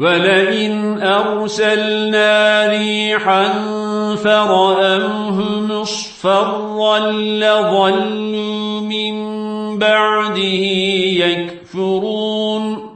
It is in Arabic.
ولئن أرسلنا ريحا فرأمه مصفرا لظلوا من بعده يكفرون